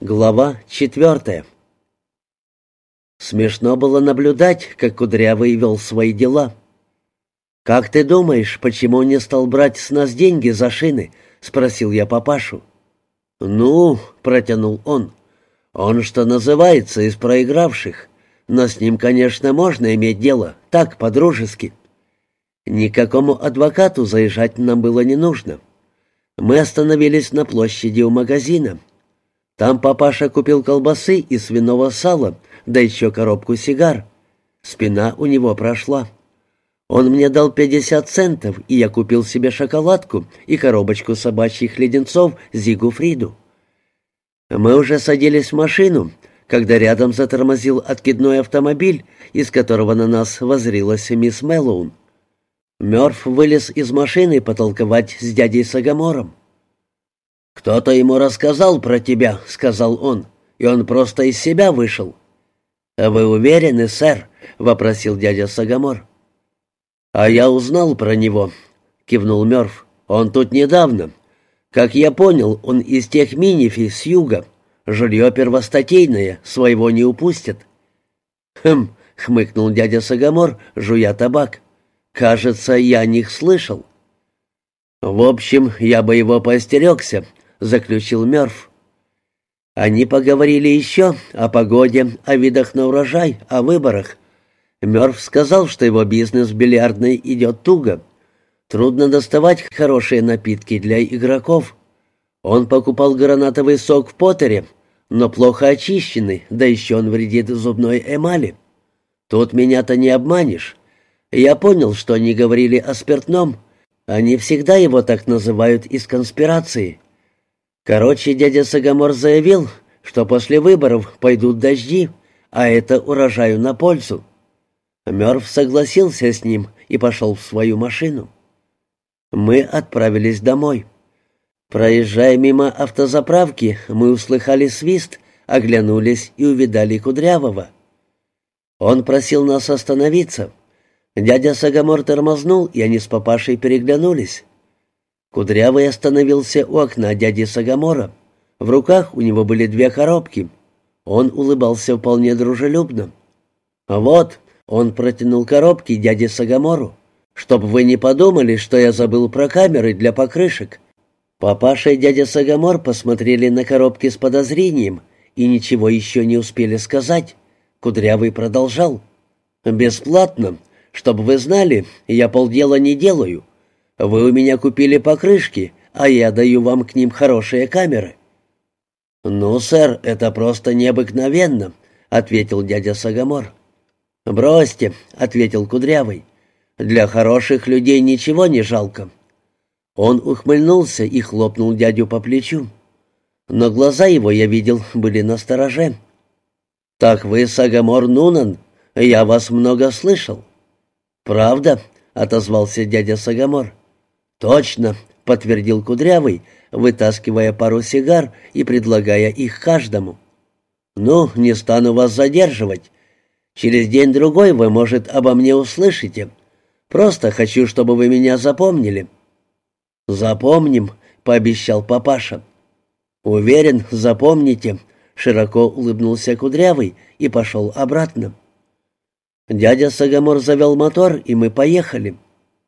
Глава четвертая. Смешно было наблюдать, как Кудрявый вел свои дела. «Как ты думаешь, почему он не стал брать с нас деньги за шины?» — спросил я папашу. «Ну», — протянул он, — «он, что называется, из проигравших, но с ним, конечно, можно иметь дело, так, по-дружески». Никакому адвокату заезжать нам было не нужно. Мы остановились на площади у магазина — там папаша купил колбасы и свиного сала, да еще коробку сигар. Спина у него прошла. Он мне дал 50 центов, и я купил себе шоколадку и коробочку собачьих леденцов Зигу Фриду. Мы уже садились в машину, когда рядом затормозил откидной автомобиль, из которого на нас возрилась мисс Мэллоун. Мёрф вылез из машины потолковать с дядей Сагамором. «Кто-то ему рассказал про тебя», — сказал он, — «и он просто из себя вышел». «А вы уверены, сэр?» — вопросил дядя Сагамор. «А я узнал про него», — кивнул Мёрф. «Он тут недавно. Как я понял, он из тех минифи с юга. Жилье первостатейное, своего не упустит». «Хм», — хмыкнул дядя Сагамор, жуя табак. «Кажется, я о них слышал». «В общем, я бы его поостерегся», заключил Мёрф. Они поговорили еще о погоде, о видах на урожай, о выборах. Мёрф сказал, что его бизнес бильярдный идет туго. Трудно доставать хорошие напитки для игроков. Он покупал гранатовый сок в Поттере, но плохо очищенный, да еще он вредит зубной эмали. Тут меня-то не обманешь. Я понял, что они говорили о спиртном. Они всегда его так называют из конспирации. Короче, дядя Сагамор заявил, что после выборов пойдут дожди, а это урожаю на пользу. Мёрф согласился с ним и пошел в свою машину. Мы отправились домой. Проезжая мимо автозаправки, мы услыхали свист, оглянулись и увидали Кудрявого. Он просил нас остановиться. Дядя Сагамор тормознул, и они с папашей переглянулись. Кудрявый остановился у окна дяди Сагамора. В руках у него были две коробки. Он улыбался вполне дружелюбно. «Вот», — он протянул коробки дяде Сагамору, «чтоб вы не подумали, что я забыл про камеры для покрышек». Папаша и дядя Сагамор посмотрели на коробки с подозрением и ничего еще не успели сказать. Кудрявый продолжал. «Бесплатно. Чтоб вы знали, я полдела не делаю. Вы у меня купили покрышки, а я даю вам к ним хорошие камеры». «Ну, сэр, это просто необыкновенно», — ответил дядя Сагамор. «Бросьте», — ответил Кудрявый. «Для хороших людей ничего не жалко». Он ухмыльнулся и хлопнул дядю по плечу. Но глаза его, я видел, были на стороже. «Так вы Сагамор Нунан? Я вас много слышал». «Правда?» — отозвался дядя Сагамор. «Точно», — подтвердил Кудрявый, вытаскивая пару сигар и предлагая их каждому. «Ну, не стану вас задерживать. Через день-другой вы, может, обо мне услышите. Просто хочу, чтобы вы меня запомнили». «Запомним», — пообещал папаша. «Уверен, запомните», — широко улыбнулся Кудрявый и пошел обратно. Дядя Сагамор завел мотор, и мы поехали.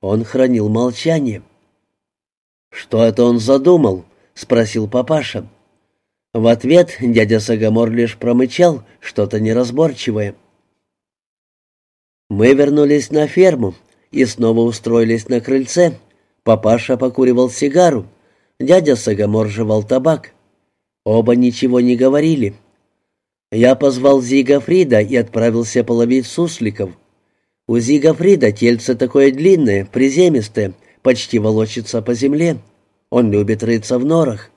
Он хранил молчание. «Что это он задумал?» — спросил папаша. В ответ дядя Сагамор лишь промычал что-то неразборчивое. Мы вернулись на ферму и снова устроились на крыльце. Папаша покуривал сигару, дядя Сагамор жевал табак. Оба ничего не говорили. Я позвал Зига Фрида и отправился половить сусликов. У Зига Фрида тельце такое длинное, приземистое, почти волочится по земле. Он любит рыться в норах.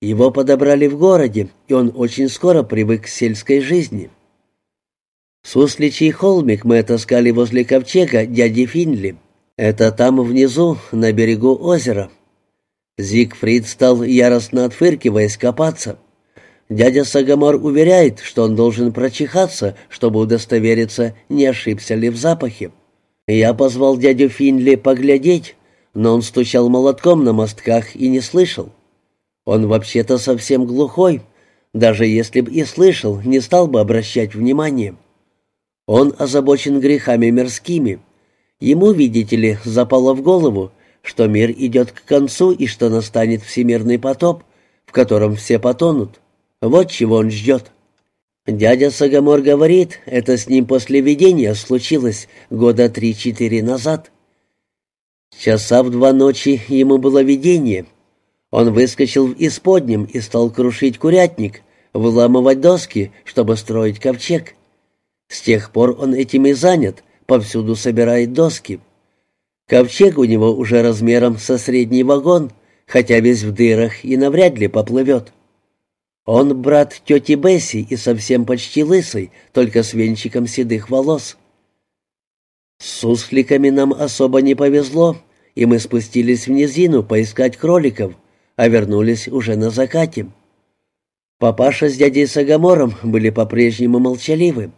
Его подобрали в городе, и он очень скоро привык к сельской жизни. Сусличий холмик мы отыскали возле ковчега дяди Финли. Это там внизу, на берегу озера. Зигфрид стал яростно отфыркиваясь копаться. Дядя Сагамор уверяет, что он должен прочихаться, чтобы удостовериться, не ошибся ли в запахе. Я позвал дядю Финли поглядеть, но он стучал молотком на мостках и не слышал. Он вообще-то совсем глухой, Даже если б и слышал, не стал бы обращать внимания. Он озабочен грехами мирскими. Ему, видите ли, запало в голову, что мир идет к концу и что настанет всемирный потоп, в котором все потонут. Вот чего он ждет. Дядя Сагамор говорит, это с ним после видения случилось года три-четыре назад. Часа в два ночи ему было видение. Он выскочил в исподнем и стал крушить курятник, выламывать доски, чтобы строить ковчег. С тех пор он этим и занят, повсюду собирает доски. Ковчег у него уже размером со средний вагон, хотя весь в дырах и навряд ли поплывет. Он брат тети Бесси и совсем почти лысый, только с венчиком седых волос. С сусликами нам особо не повезло, и мы спустились в низину поискать кроликов, а вернулись уже на закате. Папаша с дядей Сагамором были по-прежнему молчаливы.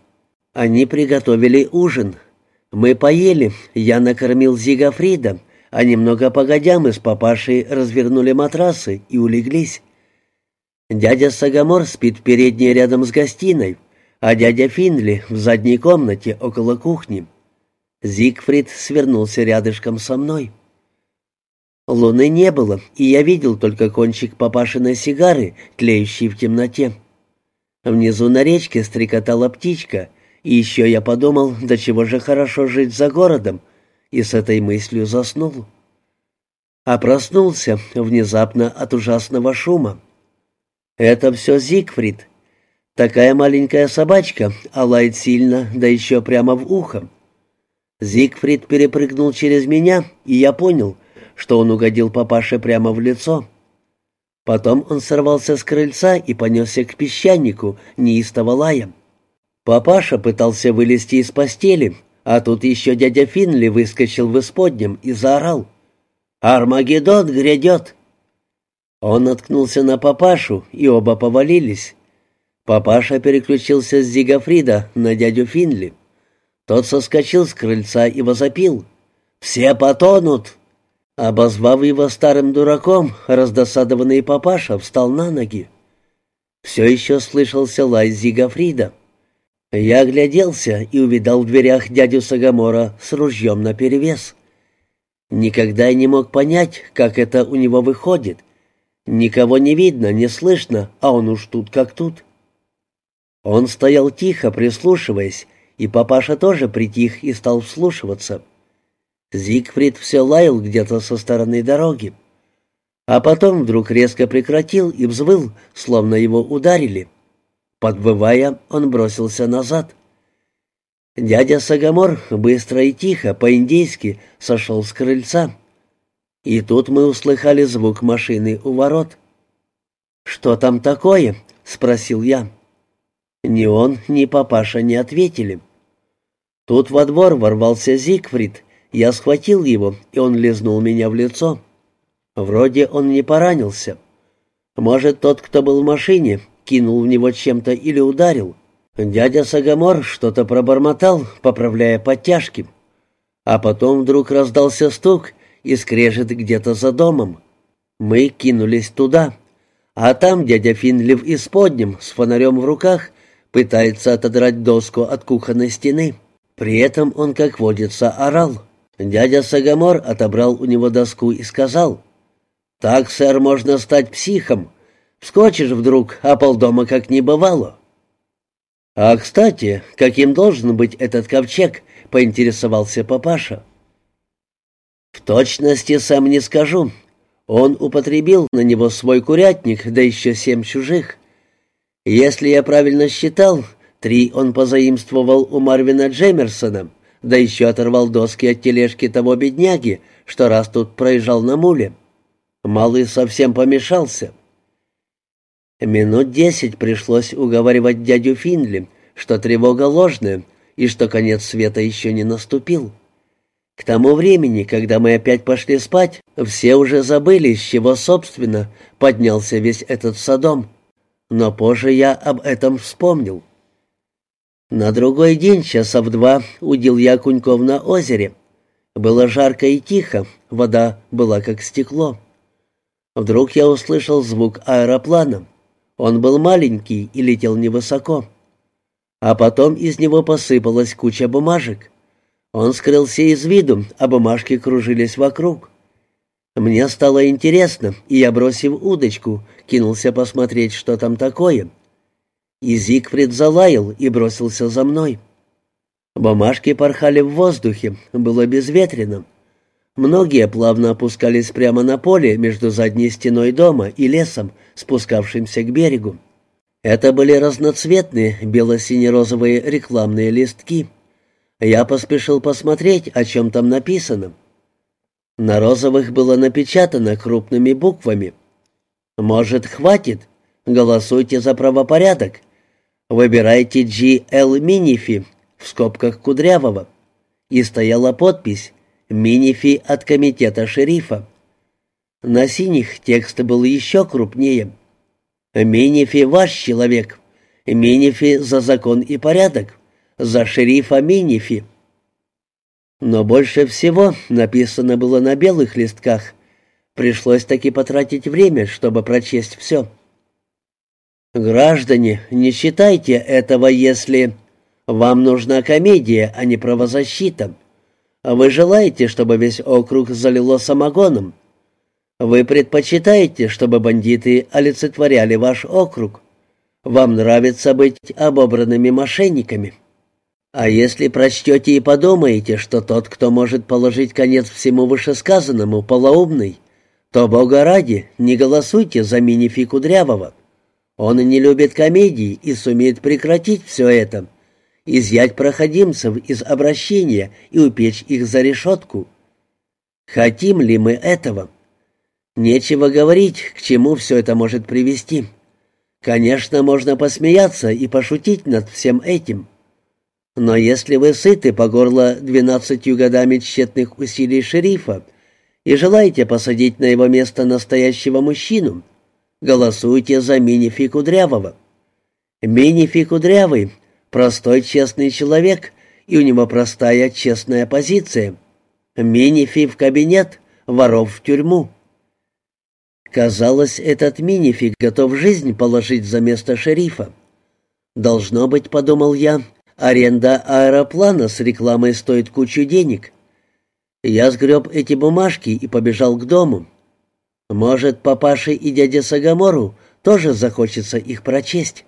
Они приготовили ужин — мы поели, я накормил Зигафрида, а немного погодя мы с папашей развернули матрасы и улеглись. Дядя Сагамор спит в передней рядом с гостиной, а дядя Финли в задней комнате около кухни. Зигфрид свернулся рядышком со мной. Луны не было, и я видел только кончик папашиной сигары, тлеющей в темноте. Внизу на речке стрекотала птичка — и еще я подумал, до чего же хорошо жить за городом, и с этой мыслью заснул. А проснулся внезапно от ужасного шума. Это все Зигфрид. Такая маленькая собачка, а лает сильно, да еще прямо в ухо. Зигфрид перепрыгнул через меня, и я понял, что он угодил папаше прямо в лицо. Потом он сорвался с крыльца и понесся к песчанику, неистово лаем. Папаша пытался вылезти из постели, а тут еще дядя Финли выскочил в исподнем и заорал. «Армагеддон грядет!» Он наткнулся на папашу, и оба повалились. Папаша переключился с Зигафрида на дядю Финли. Тот соскочил с крыльца и возопил. «Все потонут!» Обозвав его старым дураком, раздосадованный папаша встал на ноги. Все еще слышался лай Зигафрида. Я огляделся и увидал в дверях дядю Сагамора с ружьем наперевес. Никогда я не мог понять, как это у него выходит. Никого не видно, не слышно, а он уж тут как тут. Он стоял тихо, прислушиваясь, и папаша тоже притих и стал вслушиваться. Зигфрид все лаял где-то со стороны дороги. А потом вдруг резко прекратил и взвыл, словно его ударили. — Подвывая, он бросился назад. Дядя Сагамор быстро и тихо, по-индейски, сошел с крыльца. И тут мы услыхали звук машины у ворот. «Что там такое?» — спросил я. Ни он, ни папаша не ответили. Тут во двор ворвался Зигфрид. Я схватил его, и он лизнул меня в лицо. Вроде он не поранился. Может, тот, кто был в машине, кинул в него чем-то или ударил. Дядя Сагамор что-то пробормотал, поправляя подтяжки. А потом вдруг раздался стук и скрежет где-то за домом. Мы кинулись туда. А там дядя Финли в исподнем, с фонарем в руках, пытается отодрать доску от кухонной стены. При этом он, как водится, орал. Дядя Сагамор отобрал у него доску и сказал, «Так, сэр, можно стать психом. Вскочишь вдруг, а полдома как не бывало. «А, кстати, каким должен быть этот ковчег?» — поинтересовался папаша. «В точности сам не скажу. Он употребил на него свой курятник, да еще семь чужих. Если я правильно считал, три он позаимствовал у Марвина Джемерсона, да еще оторвал доски от тележки того бедняги, что раз тут проезжал на муле. Малый совсем помешался». Минут десять пришлось уговаривать дядю Финли, что тревога ложная и что конец света еще не наступил. К тому времени, когда мы опять пошли спать, все уже забыли, с чего, собственно, поднялся весь этот садом. Но позже я об этом вспомнил. На другой день, часа в два, удил я Куньков на озере. Было жарко и тихо, вода была как стекло. Вдруг я услышал звук аэроплана. Он был маленький и летел невысоко. А потом из него посыпалась куча бумажек. Он скрылся из виду, а бумажки кружились вокруг. Мне стало интересно, и я, бросив удочку, кинулся посмотреть, что там такое. И Зигфрид залаял и бросился за мной. Бумажки порхали в воздухе, было безветренно. Многие плавно опускались прямо на поле между задней стеной дома и лесом, спускавшимся к берегу. Это были разноцветные бело-сине-розовые рекламные листки. Я поспешил посмотреть, о чем там написано. На розовых было напечатано крупными буквами. «Может, хватит? Голосуйте за правопорядок. Выбирайте G.L. Минифи в скобках Кудрявого». И стояла подпись «Минифи от комитета шерифа». На синих текст был еще крупнее. «Минифи ваш человек. Минифи за закон и порядок. За шерифа Минифи». Но больше всего написано было на белых листках. Пришлось таки потратить время, чтобы прочесть все. «Граждане, не считайте этого, если вам нужна комедия, а не правозащита. Вы желаете, чтобы весь округ залило самогоном. Вы предпочитаете, чтобы бандиты олицетворяли ваш округ. Вам нравится быть обобранными мошенниками». А если прочтете и подумаете, что тот, кто может положить конец всему вышесказанному, полоумный, то, Бога ради, не голосуйте за Минифи Кудрявого. Он не любит комедии и сумеет прекратить все это, изъять проходимцев из обращения и упечь их за решетку. Хотим ли мы этого? Нечего говорить, к чему все это может привести. Конечно, можно посмеяться и пошутить над всем этим. Но если вы сыты по горло двенадцатью годами тщетных усилий шерифа и желаете посадить на его место настоящего мужчину, голосуйте за Минифи Кудрявого. Минифи Кудрявый — простой честный человек, и у него простая честная позиция. Минифи в кабинет, воров в тюрьму. Казалось, этот Минифи готов жизнь положить за место шерифа. Должно быть, подумал я, — Аренда аэроплана с рекламой стоит кучу денег. Я сгреб эти бумажки и побежал к дому. Может, папаше и дяде Сагамору тоже захочется их прочесть.